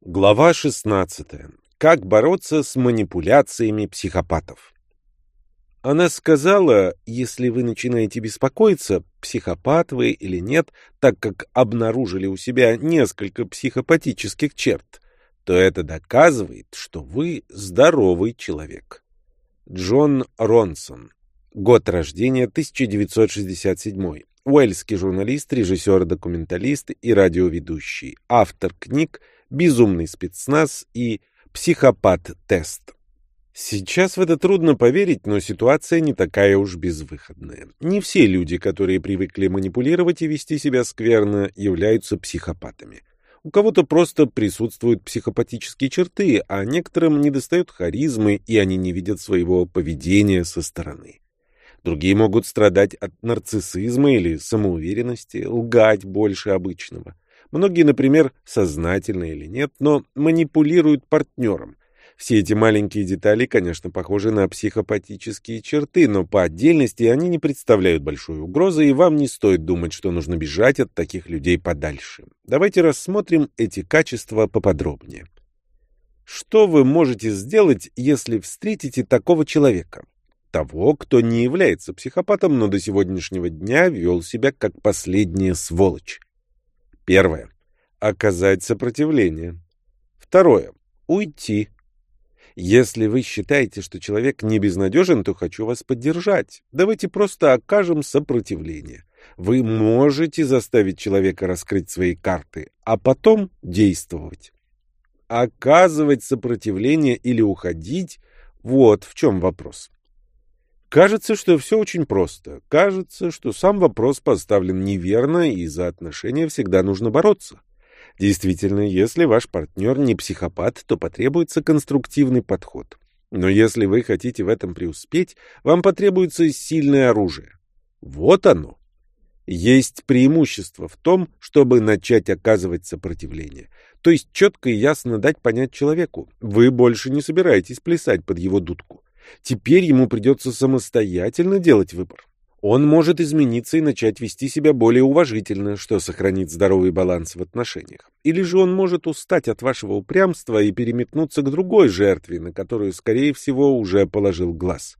Глава 16. Как бороться с манипуляциями психопатов? Она сказала, если вы начинаете беспокоиться, психопат вы или нет, так как обнаружили у себя несколько психопатических черт, то это доказывает, что вы здоровый человек. Джон Ронсон. Год рождения 1967. Уэльский журналист, режиссер, документалист и радиоведущий. Автор книг «Безумный спецназ» и «Психопат-тест». Сейчас в это трудно поверить, но ситуация не такая уж безвыходная. Не все люди, которые привыкли манипулировать и вести себя скверно, являются психопатами. У кого-то просто присутствуют психопатические черты, а некоторым недостает харизмы, и они не видят своего поведения со стороны. Другие могут страдать от нарциссизма или самоуверенности, лгать больше обычного. Многие, например, сознательно или нет, но манипулируют партнером. Все эти маленькие детали, конечно, похожи на психопатические черты, но по отдельности они не представляют большой угрозы, и вам не стоит думать, что нужно бежать от таких людей подальше. Давайте рассмотрим эти качества поподробнее. Что вы можете сделать, если встретите такого человека? Того, кто не является психопатом, но до сегодняшнего дня вел себя как последняя сволочь. Первое. Оказать сопротивление. Второе. Уйти. Если вы считаете, что человек не безнадежен, то хочу вас поддержать. Давайте просто окажем сопротивление. Вы можете заставить человека раскрыть свои карты, а потом действовать. Оказывать сопротивление или уходить – вот в чем вопрос. Кажется, что все очень просто. Кажется, что сам вопрос поставлен неверно, и за отношения всегда нужно бороться. Действительно, если ваш партнер не психопат, то потребуется конструктивный подход. Но если вы хотите в этом преуспеть, вам потребуется сильное оружие. Вот оно. Есть преимущество в том, чтобы начать оказывать сопротивление. То есть четко и ясно дать понять человеку, вы больше не собираетесь плясать под его дудку. Теперь ему придется самостоятельно делать выбор. Он может измениться и начать вести себя более уважительно, что сохранит здоровый баланс в отношениях. Или же он может устать от вашего упрямства и переметнуться к другой жертве, на которую, скорее всего, уже положил глаз.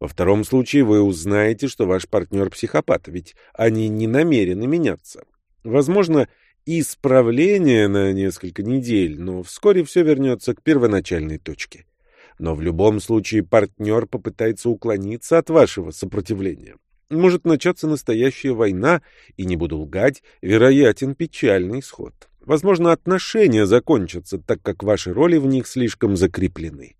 Во втором случае вы узнаете, что ваш партнер психопат, ведь они не намерены меняться. Возможно, исправление на несколько недель, но вскоре все вернется к первоначальной точке. Но в любом случае партнер попытается уклониться от вашего сопротивления. Может начаться настоящая война, и, не буду лгать, вероятен печальный исход. Возможно, отношения закончатся, так как ваши роли в них слишком закреплены.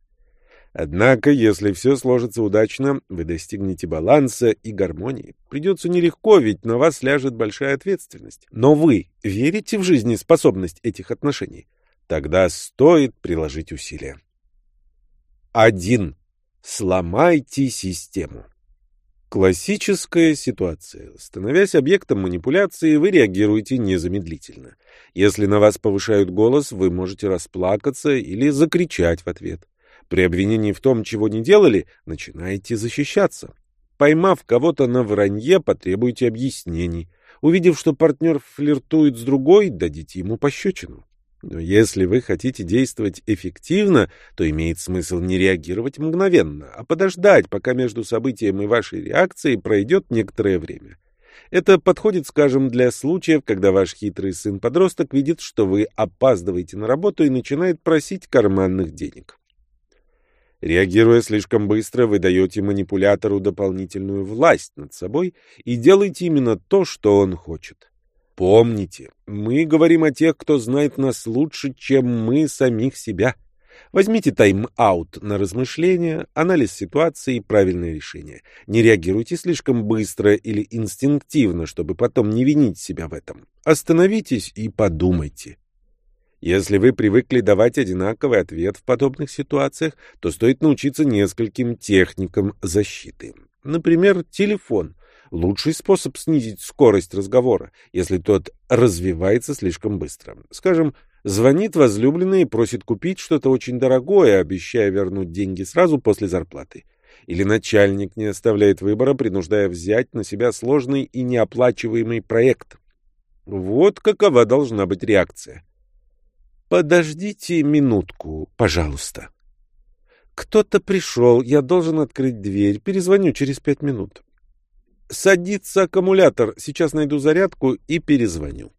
Однако, если все сложится удачно, вы достигнете баланса и гармонии. Придется нелегко, ведь на вас ляжет большая ответственность. Но вы верите в жизнеспособность этих отношений? Тогда стоит приложить усилия. 1. Сломайте систему. Классическая ситуация. Становясь объектом манипуляции, вы реагируете незамедлительно. Если на вас повышают голос, вы можете расплакаться или закричать в ответ. При обвинении в том, чего не делали, начинаете защищаться. Поймав кого-то на вранье, потребуйте объяснений. Увидев, что партнер флиртует с другой, дадите ему пощечину. Но если вы хотите действовать эффективно, то имеет смысл не реагировать мгновенно, а подождать, пока между событием и вашей реакцией пройдет некоторое время. Это подходит, скажем, для случаев, когда ваш хитрый сын-подросток видит, что вы опаздываете на работу и начинает просить карманных денег. Реагируя слишком быстро, вы даете манипулятору дополнительную власть над собой и делаете именно то, что он хочет. Помните, мы говорим о тех, кто знает нас лучше, чем мы самих себя. Возьмите тайм-аут на размышления, анализ ситуации и правильное решение. Не реагируйте слишком быстро или инстинктивно, чтобы потом не винить себя в этом. Остановитесь и подумайте. Если вы привыкли давать одинаковый ответ в подобных ситуациях, то стоит научиться нескольким техникам защиты. Например, телефон лучший способ снизить скорость разговора, если тот развивается слишком быстро. Скажем, звонит возлюбленный и просит купить что-то очень дорогое, обещая вернуть деньги сразу после зарплаты. Или начальник не оставляет выбора, принуждая взять на себя сложный и неоплачиваемый проект. Вот какова должна быть реакция. Подождите минутку, пожалуйста. Кто-то пришел, я должен открыть дверь. Перезвоню через пять минут. Садится аккумулятор. Сейчас найду зарядку и перезвоню.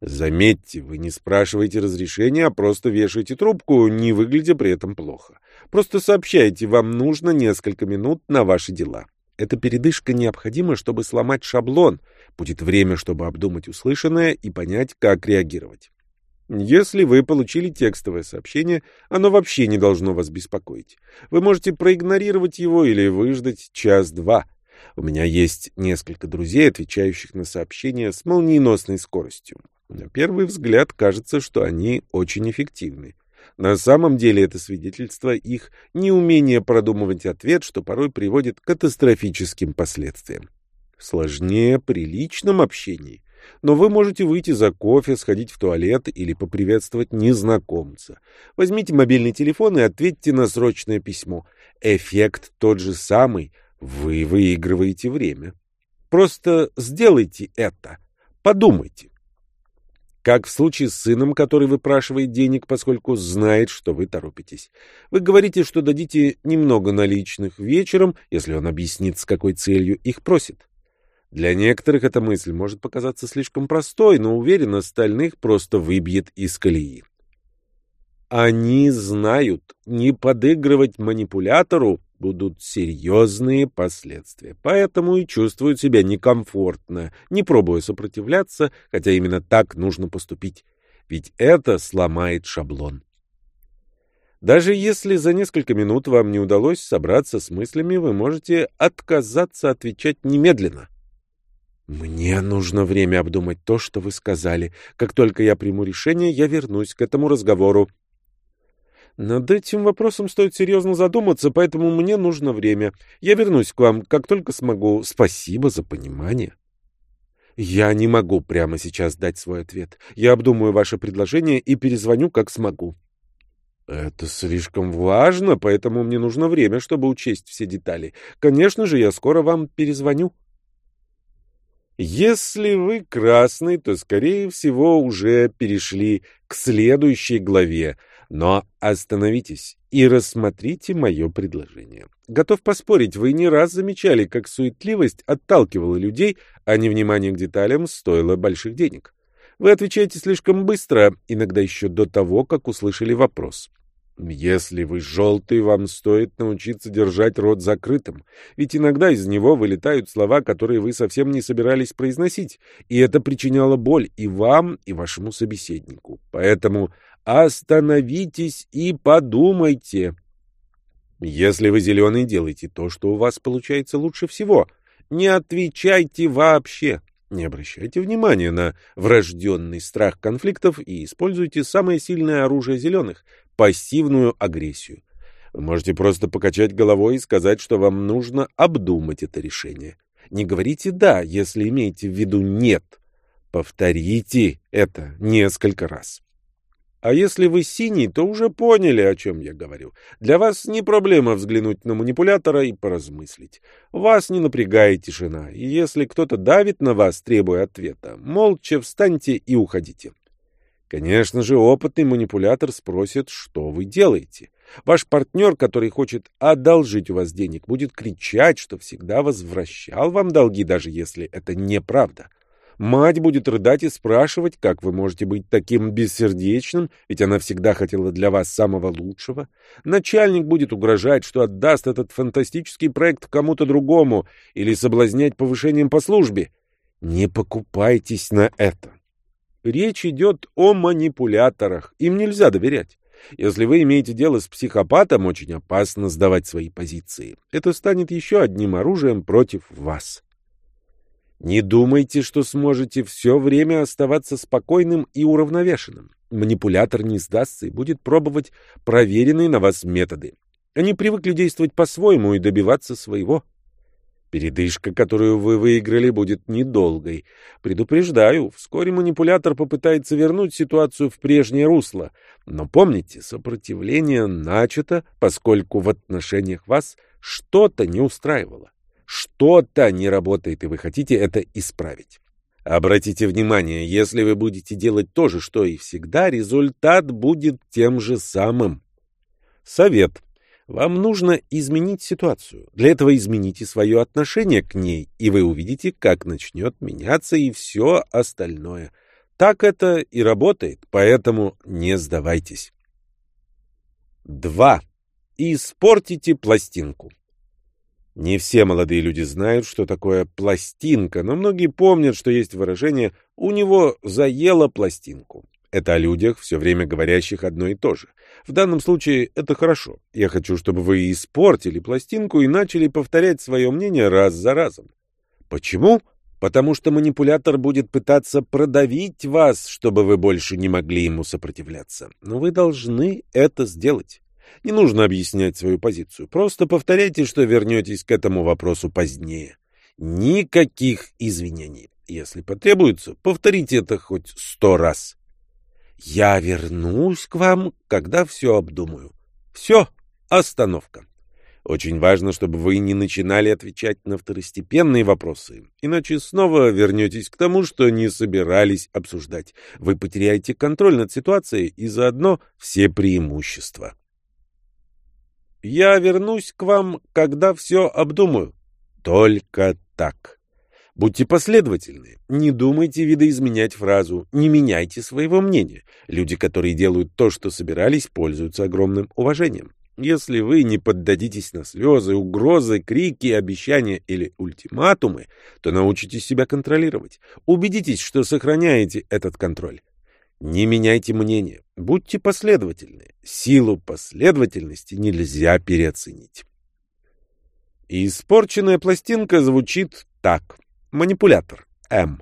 Заметьте, вы не спрашиваете разрешения, а просто вешаете трубку, не выглядя при этом плохо. Просто сообщайте, вам нужно несколько минут на ваши дела. Эта передышка необходима, чтобы сломать шаблон. Будет время, чтобы обдумать услышанное и понять, как реагировать. Если вы получили текстовое сообщение, оно вообще не должно вас беспокоить. Вы можете проигнорировать его или выждать час-два. У меня есть несколько друзей, отвечающих на сообщения с молниеносной скоростью. На первый взгляд кажется, что они очень эффективны. На самом деле это свидетельство их неумения продумывать ответ, что порой приводит к катастрофическим последствиям. Сложнее при личном общении. Но вы можете выйти за кофе, сходить в туалет или поприветствовать незнакомца. Возьмите мобильный телефон и ответьте на срочное письмо. Эффект тот же самый, вы выигрываете время. Просто сделайте это. Подумайте. Как в случае с сыном, который выпрашивает денег, поскольку знает, что вы торопитесь. Вы говорите, что дадите немного наличных вечером, если он объяснит, с какой целью их просит. Для некоторых эта мысль может показаться слишком простой, но уверен, остальных просто выбьет из колеи. Они знают, не подыгрывать манипулятору будут серьезные последствия. Поэтому и чувствуют себя некомфортно, не пробуя сопротивляться, хотя именно так нужно поступить. Ведь это сломает шаблон. Даже если за несколько минут вам не удалось собраться с мыслями, вы можете отказаться отвечать немедленно. «Мне нужно время обдумать то, что вы сказали. Как только я приму решение, я вернусь к этому разговору. Над этим вопросом стоит серьезно задуматься, поэтому мне нужно время. Я вернусь к вам, как только смогу. Спасибо за понимание. Я не могу прямо сейчас дать свой ответ. Я обдумаю ваше предложение и перезвоню, как смогу. Это слишком важно, поэтому мне нужно время, чтобы учесть все детали. Конечно же, я скоро вам перезвоню. Если вы красный, то, скорее всего, уже перешли к следующей главе — но остановитесь и рассмотрите мое предложение. Готов поспорить, вы не раз замечали, как суетливость отталкивала людей, а невнимание к деталям стоило больших денег. Вы отвечаете слишком быстро, иногда еще до того, как услышали вопрос. Если вы желтый, вам стоит научиться держать рот закрытым, ведь иногда из него вылетают слова, которые вы совсем не собирались произносить, и это причиняло боль и вам, и вашему собеседнику. Поэтому Остановитесь и подумайте. Если вы зеленый, делайте то, что у вас получается лучше всего. Не отвечайте вообще. Не обращайте внимания на врожденный страх конфликтов и используйте самое сильное оружие зеленых — пассивную агрессию. Вы можете просто покачать головой и сказать, что вам нужно обдумать это решение. Не говорите «да», если имеете в виду «нет». Повторите это несколько раз. А если вы синий, то уже поняли, о чем я говорю. Для вас не проблема взглянуть на манипулятора и поразмыслить. Вас не напрягает тишина, и если кто-то давит на вас, требуя ответа, молча встаньте и уходите. Конечно же, опытный манипулятор спросит, что вы делаете. Ваш партнер, который хочет одолжить у вас денег, будет кричать, что всегда возвращал вам долги, даже если это неправда. Мать будет рыдать и спрашивать, как вы можете быть таким бессердечным, ведь она всегда хотела для вас самого лучшего. Начальник будет угрожать, что отдаст этот фантастический проект кому-то другому или соблазнять повышением по службе. Не покупайтесь на это. Речь идет о манипуляторах, им нельзя доверять. Если вы имеете дело с психопатом, очень опасно сдавать свои позиции. Это станет еще одним оружием против вас. Не думайте, что сможете все время оставаться спокойным и уравновешенным. Манипулятор не сдастся и будет пробовать проверенные на вас методы. Они привыкли действовать по-своему и добиваться своего. Передышка, которую вы выиграли, будет недолгой. Предупреждаю, вскоре манипулятор попытается вернуть ситуацию в прежнее русло. Но помните, сопротивление начато, поскольку в отношениях вас что-то не устраивало. Что-то не работает, и вы хотите это исправить. Обратите внимание, если вы будете делать то же, что и всегда, результат будет тем же самым. Совет. Вам нужно изменить ситуацию. Для этого измените свое отношение к ней, и вы увидите, как начнет меняться и все остальное. Так это и работает, поэтому не сдавайтесь. 2. Испортите пластинку. Не все молодые люди знают, что такое пластинка, но многие помнят, что есть выражение «у него заело пластинку». Это о людях, все время говорящих одно и то же. В данном случае это хорошо. Я хочу, чтобы вы испортили пластинку и начали повторять свое мнение раз за разом. Почему? Потому что манипулятор будет пытаться продавить вас, чтобы вы больше не могли ему сопротивляться. Но вы должны это сделать. Не нужно объяснять свою позицию. Просто повторяйте, что вернетесь к этому вопросу позднее. Никаких извинений. Если потребуется, повторите это хоть сто раз. Я вернусь к вам, когда все обдумаю. Все, остановка. Очень важно, чтобы вы не начинали отвечать на второстепенные вопросы, иначе снова вернетесь к тому, что не собирались обсуждать. Вы потеряете контроль над ситуацией и заодно все преимущества. Я вернусь к вам, когда все обдумаю. Только так. Будьте последовательны. Не думайте видоизменять фразу. Не меняйте своего мнения. Люди, которые делают то, что собирались, пользуются огромным уважением. Если вы не поддадитесь на слезы, угрозы, крики, обещания или ультиматумы, то научитесь себя контролировать. Убедитесь, что сохраняете этот контроль. Не меняйте мнение, будьте последовательны. Силу последовательности нельзя переоценить. Испорченная пластинка звучит так. Манипулятор. М.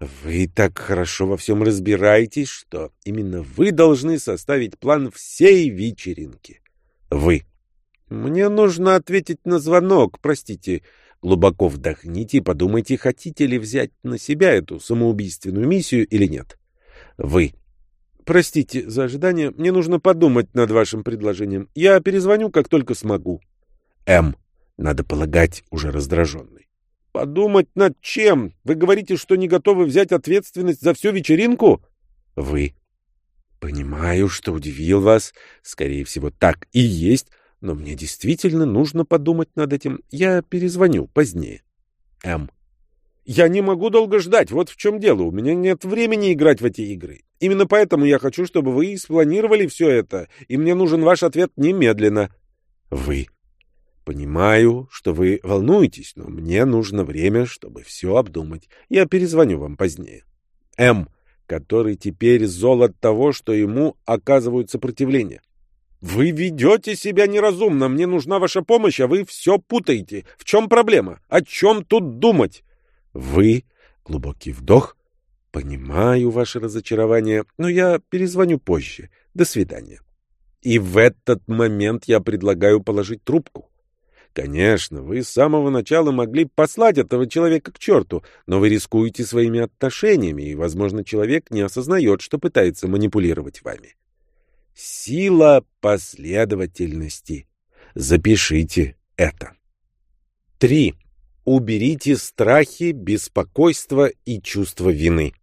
Вы так хорошо во всем разбираетесь, что именно вы должны составить план всей вечеринки. Вы. Мне нужно ответить на звонок, простите. Глубоко вдохните и подумайте, хотите ли взять на себя эту самоубийственную миссию или нет. Вы. Простите за ожидание, мне нужно подумать над вашим предложением. Я перезвоню, как только смогу. М. Надо полагать, уже раздраженный. Подумать над чем? Вы говорите, что не готовы взять ответственность за всю вечеринку? Вы. Понимаю, что удивил вас. Скорее всего, так и есть. Но мне действительно нужно подумать над этим. Я перезвоню позднее. М. Я не могу долго ждать, вот в чем дело. У меня нет времени играть в эти игры. Именно поэтому я хочу, чтобы вы спланировали все это, и мне нужен ваш ответ немедленно. Вы. Понимаю, что вы волнуетесь, но мне нужно время, чтобы все обдумать. Я перезвоню вам позднее. М, который теперь зол от того, что ему оказывают сопротивление. Вы ведете себя неразумно, мне нужна ваша помощь, а вы все путаете. В чем проблема? О чем тут думать? Вы, глубокий вдох, понимаю ваше разочарование, но я перезвоню позже. До свидания. И в этот момент я предлагаю положить трубку. Конечно, вы с самого начала могли послать этого человека к черту, но вы рискуете своими отношениями, и, возможно, человек не осознает, что пытается манипулировать вами. Сила последовательности. Запишите это. 3. Уберите страхи, беспокойство и чувство вины.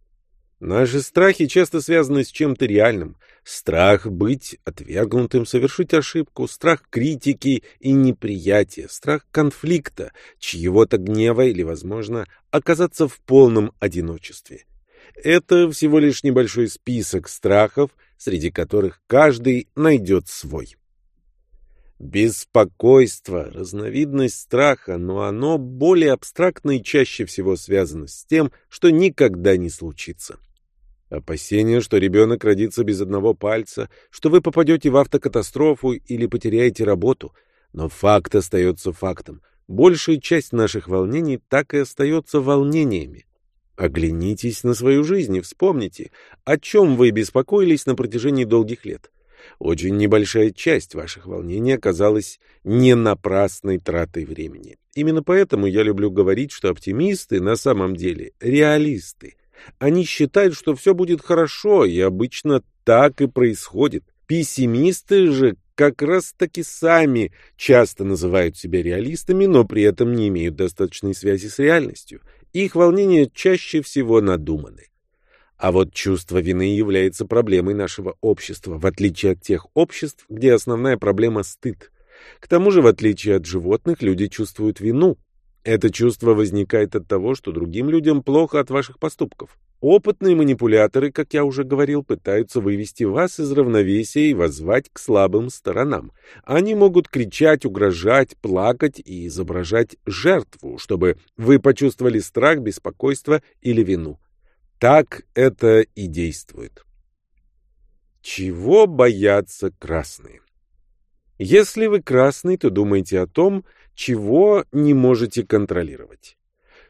Наши страхи часто связаны с чем-то реальным. Страх быть отвергнутым, совершить ошибку, страх критики и неприятия, страх конфликта, чьего-то гнева или, возможно, оказаться в полном одиночестве. Это всего лишь небольшой список страхов, среди которых каждый найдет свой. Беспокойство — разновидность страха, но оно более абстрактно и чаще всего связано с тем, что никогда не случится. Опасение, что ребенок родится без одного пальца, что вы попадете в автокатастрофу или потеряете работу. Но факт остается фактом. Большая часть наших волнений так и остается волнениями. Оглянитесь на свою жизнь и вспомните, о чем вы беспокоились на протяжении долгих лет. Очень небольшая часть ваших волнений оказалась не напрасной тратой времени. Именно поэтому я люблю говорить, что оптимисты на самом деле реалисты. Они считают, что все будет хорошо, и обычно так и происходит. Пессимисты же как раз-таки сами часто называют себя реалистами, но при этом не имеют достаточной связи с реальностью. Их волнения чаще всего надуманы. А вот чувство вины является проблемой нашего общества, в отличие от тех обществ, где основная проблема – стыд. К тому же, в отличие от животных, люди чувствуют вину. Это чувство возникает от того, что другим людям плохо от ваших поступков. Опытные манипуляторы, как я уже говорил, пытаются вывести вас из равновесия и воззвать к слабым сторонам. Они могут кричать, угрожать, плакать и изображать жертву, чтобы вы почувствовали страх, беспокойство или вину. Так это и действует. Чего боятся красные? Если вы красный, то думайте о том, чего не можете контролировать.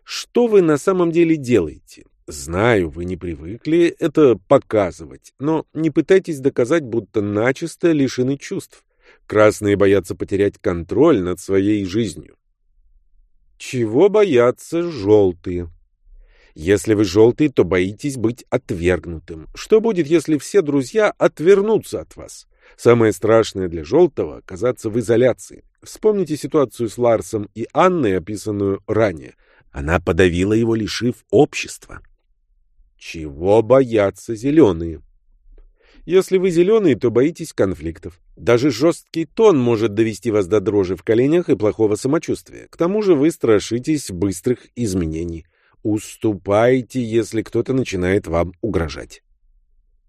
Что вы на самом деле делаете? Знаю, вы не привыкли это показывать, но не пытайтесь доказать, будто начисто лишены чувств. Красные боятся потерять контроль над своей жизнью. Чего боятся желтые? Если вы желтый, то боитесь быть отвергнутым. Что будет, если все друзья отвернутся от вас? Самое страшное для желтого — оказаться в изоляции. Вспомните ситуацию с Ларсом и Анной, описанную ранее. Она подавила его, лишив общества. Чего боятся зеленые? Если вы зеленый, то боитесь конфликтов. Даже жесткий тон может довести вас до дрожи в коленях и плохого самочувствия. К тому же вы страшитесь быстрых изменений. Уступайте, если кто-то начинает вам угрожать.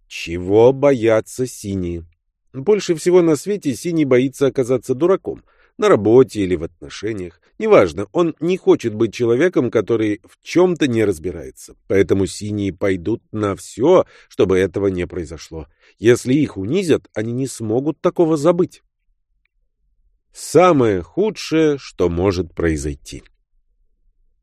Чего боятся синие? Больше всего на свете синий боится оказаться дураком. На работе или в отношениях. Неважно, он не хочет быть человеком, который в чем-то не разбирается. Поэтому синие пойдут на все, чтобы этого не произошло. Если их унизят, они не смогут такого забыть. Самое худшее, что может произойти.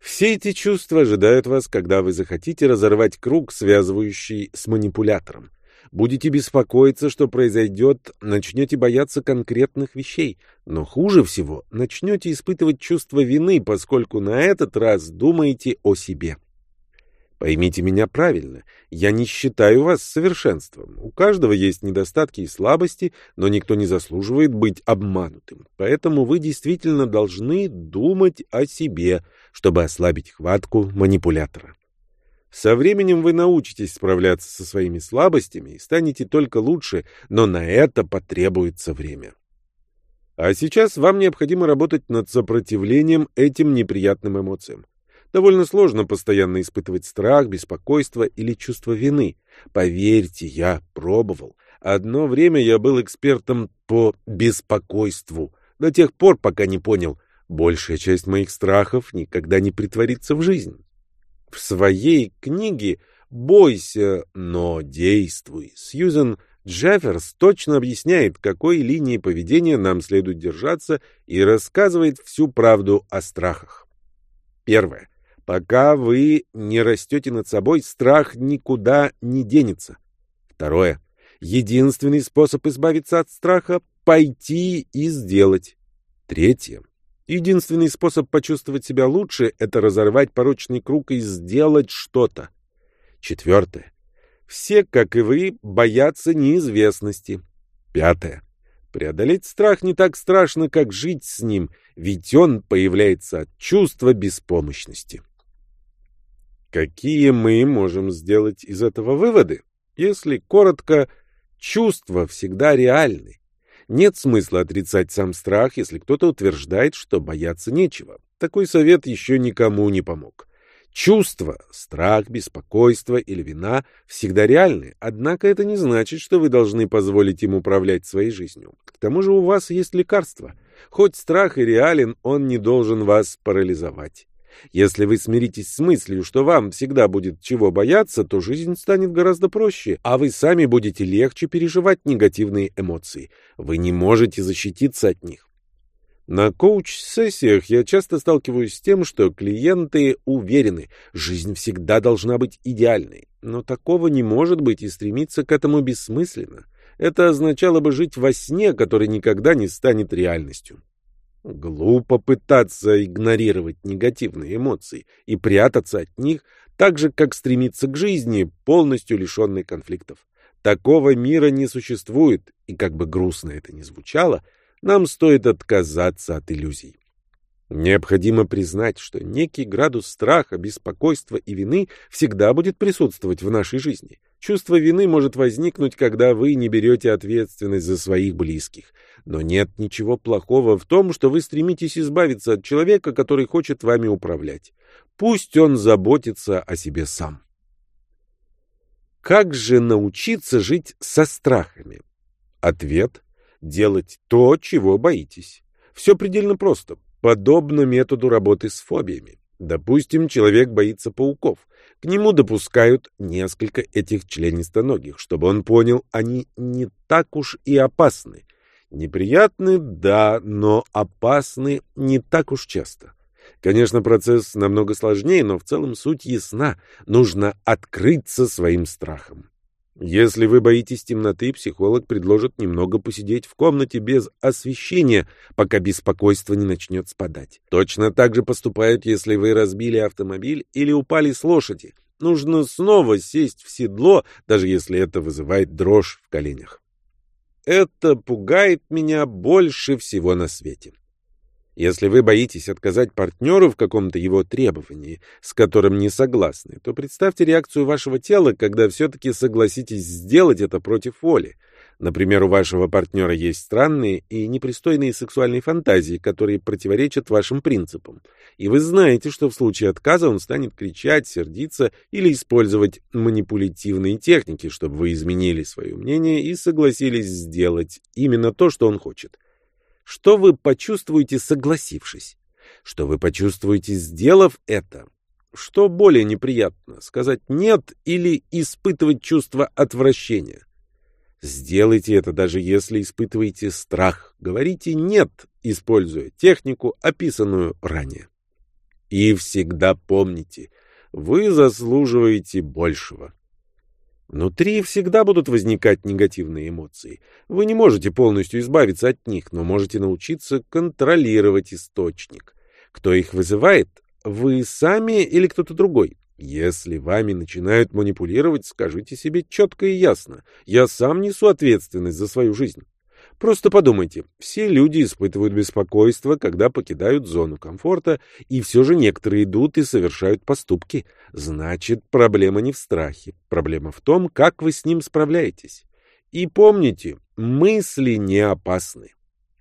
Все эти чувства ожидают вас, когда вы захотите разорвать круг, связывающий с манипулятором. Будете беспокоиться, что произойдет, начнете бояться конкретных вещей. Но хуже всего, начнете испытывать чувство вины, поскольку на этот раз думаете о себе. Поймите меня правильно, я не считаю вас совершенством. У каждого есть недостатки и слабости, но никто не заслуживает быть обманутым. Поэтому вы действительно должны думать о себе, чтобы ослабить хватку манипулятора. Со временем вы научитесь справляться со своими слабостями и станете только лучше, но на это потребуется время. А сейчас вам необходимо работать над сопротивлением этим неприятным эмоциям. Довольно сложно постоянно испытывать страх, беспокойство или чувство вины. Поверьте, я пробовал. Одно время я был экспертом по беспокойству, до тех пор, пока не понял, большая часть моих страхов никогда не притворится в жизнь. В своей книге «Бойся, но действуй» Сьюзен Джефферс точно объясняет, какой линии поведения нам следует держаться и рассказывает всю правду о страхах. Первое. Пока вы не растете над собой, страх никуда не денется. Второе. Единственный способ избавиться от страха — пойти и сделать. Третье. Единственный способ почувствовать себя лучше — это разорвать порочный круг и сделать что-то. Четвертое. Все, как и вы, боятся неизвестности. Пятое. Преодолеть страх не так страшно, как жить с ним, ведь он появляется от чувства беспомощности. Какие мы можем сделать из этого выводы? Если коротко, чувства всегда реальны. Нет смысла отрицать сам страх, если кто-то утверждает, что бояться нечего. Такой совет еще никому не помог. Чувства, страх, беспокойство или вина всегда реальны, однако это не значит, что вы должны позволить им управлять своей жизнью. К тому же у вас есть лекарство. Хоть страх и реален, он не должен вас парализовать. Если вы смиритесь с мыслью, что вам всегда будет чего бояться, то жизнь станет гораздо проще, а вы сами будете легче переживать негативные эмоции. Вы не можете защититься от них. На коуч-сессиях я часто сталкиваюсь с тем, что клиенты уверены, жизнь всегда должна быть идеальной. Но такого не может быть, и стремиться к этому бессмысленно. Это означало бы жить во сне, который никогда не станет реальностью. Глупо пытаться игнорировать негативные эмоции и прятаться от них, так же, как стремиться к жизни, полностью лишенной конфликтов. Такого мира не существует, и как бы грустно это ни звучало, нам стоит отказаться от иллюзий. Необходимо признать, что некий градус страха, беспокойства и вины всегда будет присутствовать в нашей жизни. Чувство вины может возникнуть, когда вы не берете ответственность за своих близких. Но нет ничего плохого в том, что вы стремитесь избавиться от человека, который хочет вами управлять. Пусть он заботится о себе сам. Как же научиться жить со страхами? Ответ – делать то, чего боитесь. Все предельно просто подобно методу работы с фобиями. Допустим, человек боится пауков. К нему допускают несколько этих членистоногих, чтобы он понял, они не так уж и опасны. Неприятны, да, но опасны не так уж часто. Конечно, процесс намного сложнее, но в целом суть ясна. Нужно открыться своим страхом. Если вы боитесь темноты, психолог предложит немного посидеть в комнате без освещения, пока беспокойство не начнет спадать. Точно так же поступают, если вы разбили автомобиль или упали с лошади. Нужно снова сесть в седло, даже если это вызывает дрожь в коленях. Это пугает меня больше всего на свете. Если вы боитесь отказать партнеру в каком-то его требовании, с которым не согласны, то представьте реакцию вашего тела, когда все-таки согласитесь сделать это против воли. Например, у вашего партнера есть странные и непристойные сексуальные фантазии, которые противоречат вашим принципам. И вы знаете, что в случае отказа он станет кричать, сердиться или использовать манипулятивные техники, чтобы вы изменили свое мнение и согласились сделать именно то, что он хочет. Что вы почувствуете, согласившись? Что вы почувствуете, сделав это? Что более неприятно, сказать «нет» или испытывать чувство отвращения? Сделайте это, даже если испытываете страх. Говорите «нет», используя технику, описанную ранее. И всегда помните, вы заслуживаете большего. Внутри всегда будут возникать негативные эмоции. Вы не можете полностью избавиться от них, но можете научиться контролировать источник. Кто их вызывает? Вы сами или кто-то другой? Если вами начинают манипулировать, скажите себе четко и ясно. Я сам несу ответственность за свою жизнь. Просто подумайте, все люди испытывают беспокойство, когда покидают зону комфорта, и все же некоторые идут и совершают поступки. Значит, проблема не в страхе, проблема в том, как вы с ним справляетесь. И помните, мысли не опасны.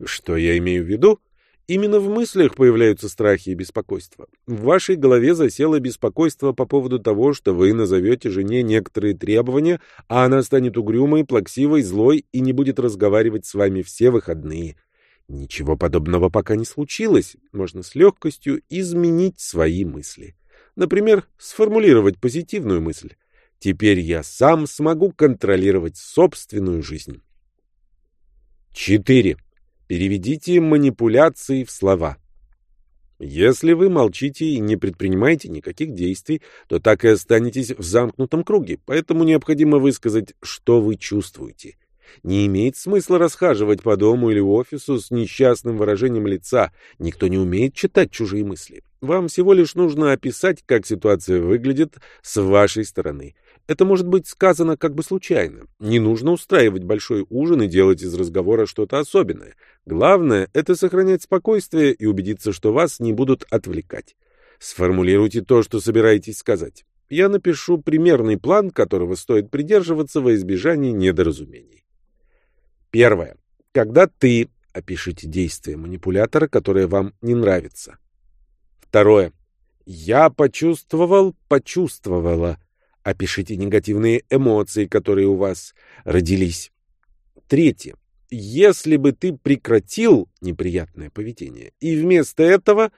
Что я имею в виду? Именно в мыслях появляются страхи и беспокойство. В вашей голове засело беспокойство по поводу того, что вы назовете жене некоторые требования, а она станет угрюмой, плаксивой, злой и не будет разговаривать с вами все выходные. Ничего подобного пока не случилось. Можно с легкостью изменить свои мысли. Например, сформулировать позитивную мысль. Теперь я сам смогу контролировать собственную жизнь. 4. Переведите манипуляции в слова. Если вы молчите и не предпринимаете никаких действий, то так и останетесь в замкнутом круге, поэтому необходимо высказать, что вы чувствуете. Не имеет смысла расхаживать по дому или офису с несчастным выражением лица. Никто не умеет читать чужие мысли. Вам всего лишь нужно описать, как ситуация выглядит с вашей стороны. Это может быть сказано как бы случайно. Не нужно устраивать большой ужин и делать из разговора что-то особенное. Главное — это сохранять спокойствие и убедиться, что вас не будут отвлекать. Сформулируйте то, что собираетесь сказать. Я напишу примерный план, которого стоит придерживаться во избежание недоразумений. Первое. Когда ты... Опишите действие манипулятора, которое вам не нравится. Второе. Я почувствовал, почувствовала. Опишите негативные эмоции, которые у вас родились. Третье. Если бы ты прекратил неприятное поведение, и вместо этого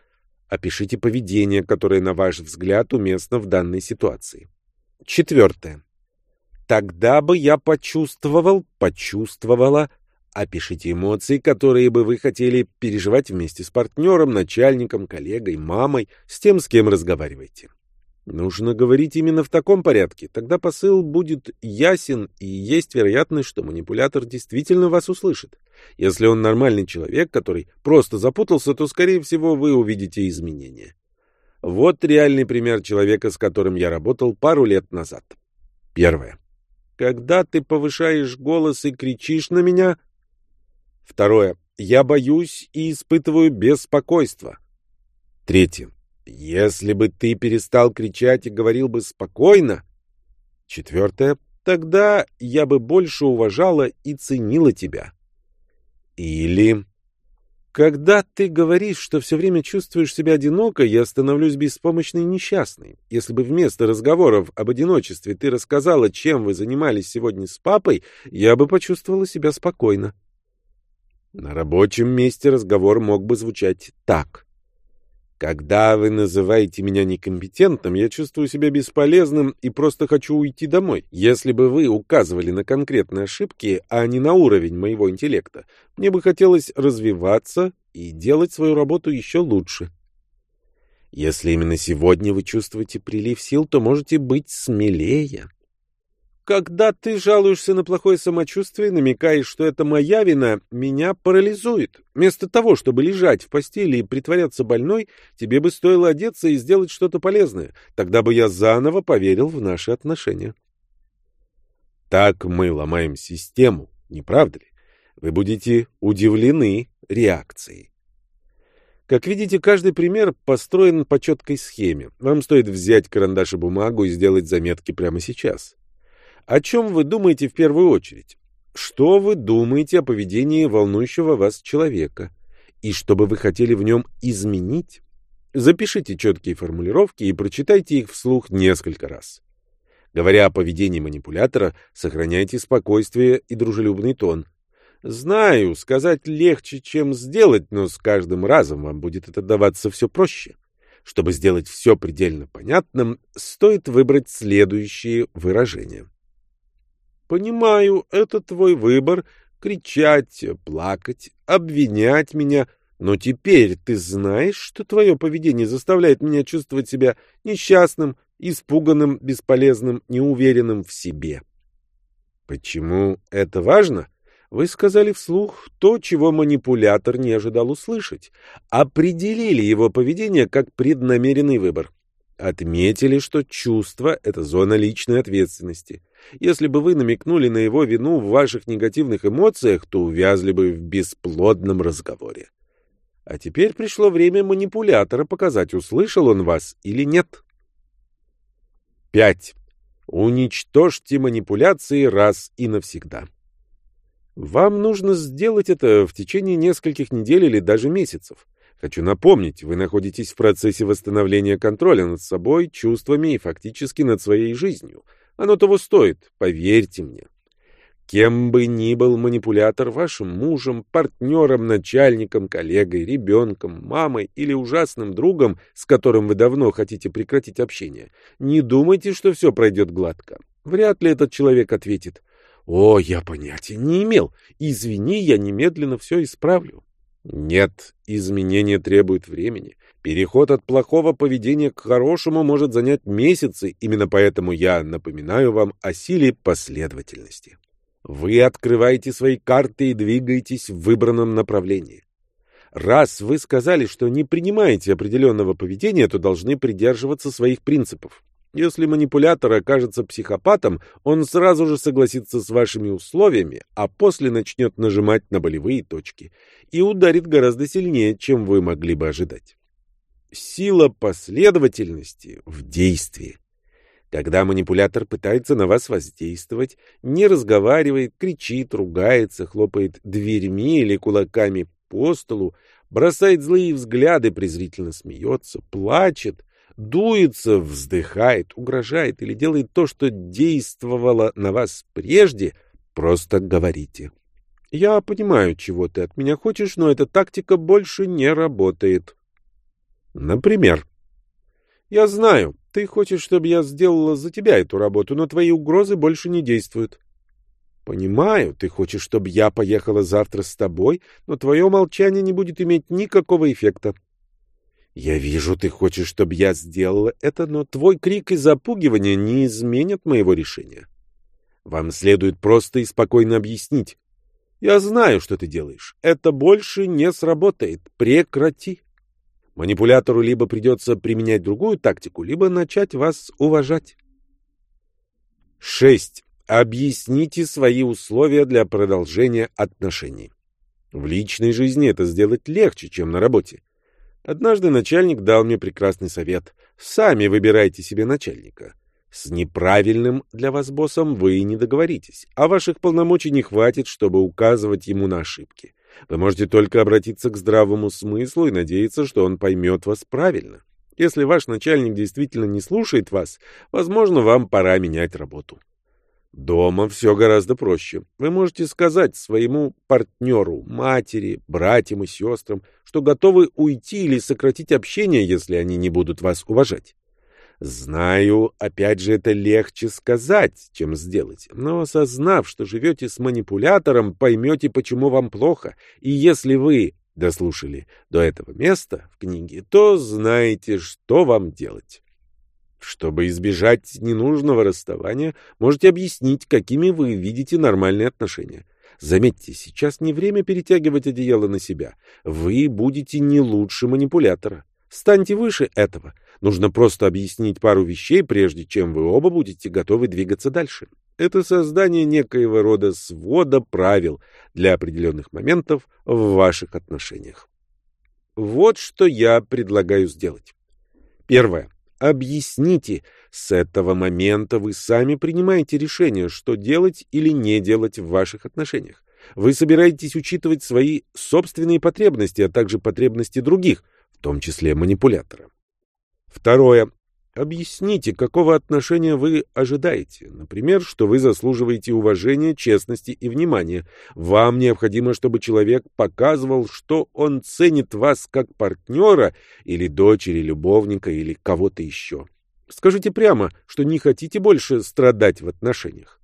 опишите поведение, которое, на ваш взгляд, уместно в данной ситуации. Четвертое. Тогда бы я почувствовал, почувствовала, опишите эмоции, которые бы вы хотели переживать вместе с партнером, начальником, коллегой, мамой, с тем, с кем разговариваете. Нужно говорить именно в таком порядке, тогда посыл будет ясен и есть вероятность, что манипулятор действительно вас услышит. Если он нормальный человек, который просто запутался, то, скорее всего, вы увидите изменения. Вот реальный пример человека, с которым я работал пару лет назад. Первое. Когда ты повышаешь голос и кричишь на меня. Второе. Я боюсь и испытываю беспокойство. Третье. Если бы ты перестал кричать и говорил бы спокойно. Четвертое. Тогда я бы больше уважала и ценила тебя. Или... Когда ты говоришь, что все время чувствуешь себя одиноко, я становлюсь беспомощной и несчастной. Если бы вместо разговоров об одиночестве ты рассказала, чем вы занимались сегодня с папой, я бы почувствовала себя спокойно. На рабочем месте разговор мог бы звучать так. Когда вы называете меня некомпетентным, я чувствую себя бесполезным и просто хочу уйти домой. Если бы вы указывали на конкретные ошибки, а не на уровень моего интеллекта, мне бы хотелось развиваться и делать свою работу еще лучше. Если именно сегодня вы чувствуете прилив сил, то можете быть смелее. Когда ты жалуешься на плохое самочувствие, намекаешь, что это моя вина, меня парализует. Вместо того, чтобы лежать в постели и притворяться больной, тебе бы стоило одеться и сделать что-то полезное. Тогда бы я заново поверил в наши отношения. Так мы ломаем систему, не правда ли? Вы будете удивлены реакцией. Как видите, каждый пример построен по четкой схеме. Вам стоит взять карандаш и бумагу и сделать заметки прямо сейчас. О чем вы думаете в первую очередь? Что вы думаете о поведении волнующего вас человека? И что бы вы хотели в нем изменить? Запишите четкие формулировки и прочитайте их вслух несколько раз. Говоря о поведении манипулятора, сохраняйте спокойствие и дружелюбный тон. Знаю, сказать легче, чем сделать, но с каждым разом вам будет это даваться все проще. Чтобы сделать все предельно понятным, стоит выбрать следующие выражения. Понимаю, это твой выбор — кричать, плакать, обвинять меня, но теперь ты знаешь, что твое поведение заставляет меня чувствовать себя несчастным, испуганным, бесполезным, неуверенным в себе. Почему это важно? Вы сказали вслух то, чего манипулятор не ожидал услышать. Определили его поведение как преднамеренный выбор. Отметили, что чувство — это зона личной ответственности. Если бы вы намекнули на его вину в ваших негативных эмоциях, то увязли бы в бесплодном разговоре. А теперь пришло время манипулятора показать, услышал он вас или нет. 5. Уничтожьте манипуляции раз и навсегда. Вам нужно сделать это в течение нескольких недель или даже месяцев. Хочу напомнить, вы находитесь в процессе восстановления контроля над собой, чувствами и фактически над своей жизнью — оно того стоит, поверьте мне. Кем бы ни был манипулятор вашим мужем, партнером, начальником, коллегой, ребенком, мамой или ужасным другом, с которым вы давно хотите прекратить общение, не думайте, что все пройдет гладко. Вряд ли этот человек ответит «О, я понятия не имел. Извини, я немедленно все исправлю». Нет, изменения требуют времени. Переход от плохого поведения к хорошему может занять месяцы, именно поэтому я напоминаю вам о силе последовательности. Вы открываете свои карты и двигаетесь в выбранном направлении. Раз вы сказали, что не принимаете определенного поведения, то должны придерживаться своих принципов. Если манипулятор окажется психопатом, он сразу же согласится с вашими условиями, а после начнет нажимать на болевые точки и ударит гораздо сильнее, чем вы могли бы ожидать. Сила последовательности в действии. Когда манипулятор пытается на вас воздействовать, не разговаривает, кричит, ругается, хлопает дверьми или кулаками по столу, бросает злые взгляды, презрительно смеется, плачет, дуется, вздыхает, угрожает или делает то, что действовало на вас прежде, просто говорите. Я понимаю, чего ты от меня хочешь, но эта тактика больше не работает. Например, я знаю, ты хочешь, чтобы я сделала за тебя эту работу, но твои угрозы больше не действуют. Понимаю, ты хочешь, чтобы я поехала завтра с тобой, но твое молчание не будет иметь никакого эффекта. Я вижу, ты хочешь, чтобы я сделала это, но твой крик и запугивание не изменят моего решения. Вам следует просто и спокойно объяснить. Я знаю, что ты делаешь. Это больше не сработает. Прекрати. Манипулятору либо придется применять другую тактику, либо начать вас уважать. 6. Объясните свои условия для продолжения отношений. В личной жизни это сделать легче, чем на работе. Однажды начальник дал мне прекрасный совет. Сами выбирайте себе начальника. С неправильным для вас боссом вы не договоритесь, а ваших полномочий не хватит, чтобы указывать ему на ошибки. Вы можете только обратиться к здравому смыслу и надеяться, что он поймет вас правильно. Если ваш начальник действительно не слушает вас, возможно, вам пора менять работу. Дома все гораздо проще. Вы можете сказать своему партнеру, матери, братьям и сестрам, что готовы уйти или сократить общение, если они не будут вас уважать. Знаю, опять же, это легче сказать, чем сделать, но осознав, что живете с манипулятором, поймете, почему вам плохо, и если вы дослушали до этого места в книге, то знаете, что вам делать. Чтобы избежать ненужного расставания, можете объяснить, какими вы видите нормальные отношения. Заметьте, сейчас не время перетягивать одеяло на себя. Вы будете не лучше манипулятора. Станьте выше этого. Нужно просто объяснить пару вещей, прежде чем вы оба будете готовы двигаться дальше. Это создание некоего рода свода правил для определенных моментов в ваших отношениях. Вот что я предлагаю сделать. Первое. Объясните, с этого момента вы сами принимаете решение, что делать или не делать в ваших отношениях. Вы собираетесь учитывать свои собственные потребности, а также потребности других, в том числе манипулятора. Второе. Объясните, какого отношения вы ожидаете. Например, что вы заслуживаете уважения, честности и внимания. Вам необходимо, чтобы человек показывал, что он ценит вас как партнера или дочери, любовника или кого-то еще. Скажите прямо, что не хотите больше страдать в отношениях.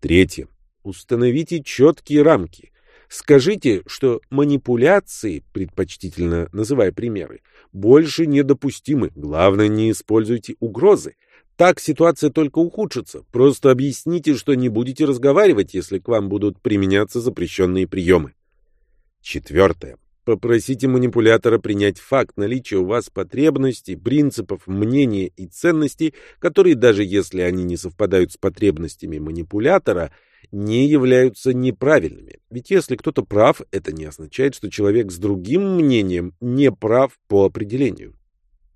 Третье. Установите четкие рамки. Скажите, что манипуляции, предпочтительно называя примеры, больше недопустимы. Главное, не используйте угрозы. Так ситуация только ухудшится. Просто объясните, что не будете разговаривать, если к вам будут применяться запрещенные приемы. Четвертое. Попросите манипулятора принять факт наличия у вас потребностей, принципов, мнения и ценностей, которые, даже если они не совпадают с потребностями манипулятора, не являются неправильными. Ведь если кто-то прав, это не означает, что человек с другим мнением не прав по определению.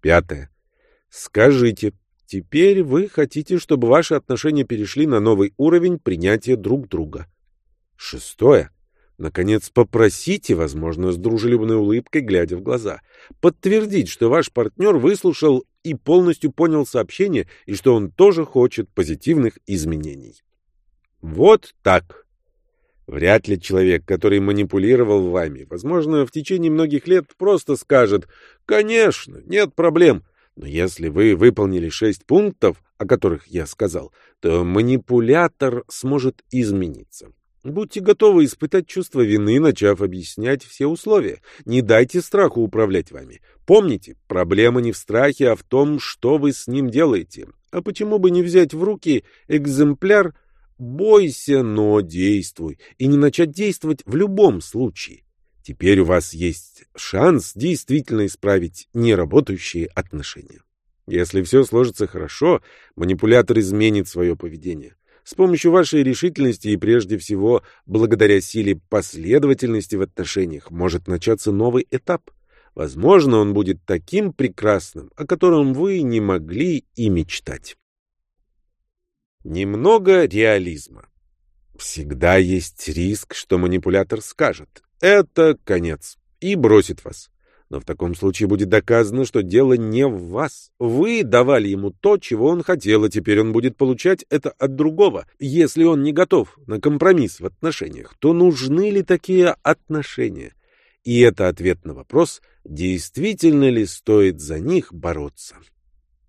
Пятое. Скажите, теперь вы хотите, чтобы ваши отношения перешли на новый уровень принятия друг друга. Шестое. Наконец, попросите, возможно, с дружелюбной улыбкой, глядя в глаза, подтвердить, что ваш партнер выслушал и полностью понял сообщение, и что он тоже хочет позитивных изменений. Вот так. Вряд ли человек, который манипулировал вами, возможно, в течение многих лет просто скажет «Конечно, нет проблем». Но если вы выполнили шесть пунктов, о которых я сказал, то манипулятор сможет измениться. Будьте готовы испытать чувство вины, начав объяснять все условия. Не дайте страху управлять вами. Помните, проблема не в страхе, а в том, что вы с ним делаете. А почему бы не взять в руки экземпляр Бойся, но действуй, и не начать действовать в любом случае. Теперь у вас есть шанс действительно исправить неработающие отношения. Если все сложится хорошо, манипулятор изменит свое поведение. С помощью вашей решительности и прежде всего благодаря силе последовательности в отношениях может начаться новый этап. Возможно, он будет таким прекрасным, о котором вы не могли и мечтать. Немного реализма. Всегда есть риск, что манипулятор скажет «это конец» и бросит вас. Но в таком случае будет доказано, что дело не в вас. Вы давали ему то, чего он хотел, а теперь он будет получать это от другого. Если он не готов на компромисс в отношениях, то нужны ли такие отношения? И это ответ на вопрос, действительно ли стоит за них бороться.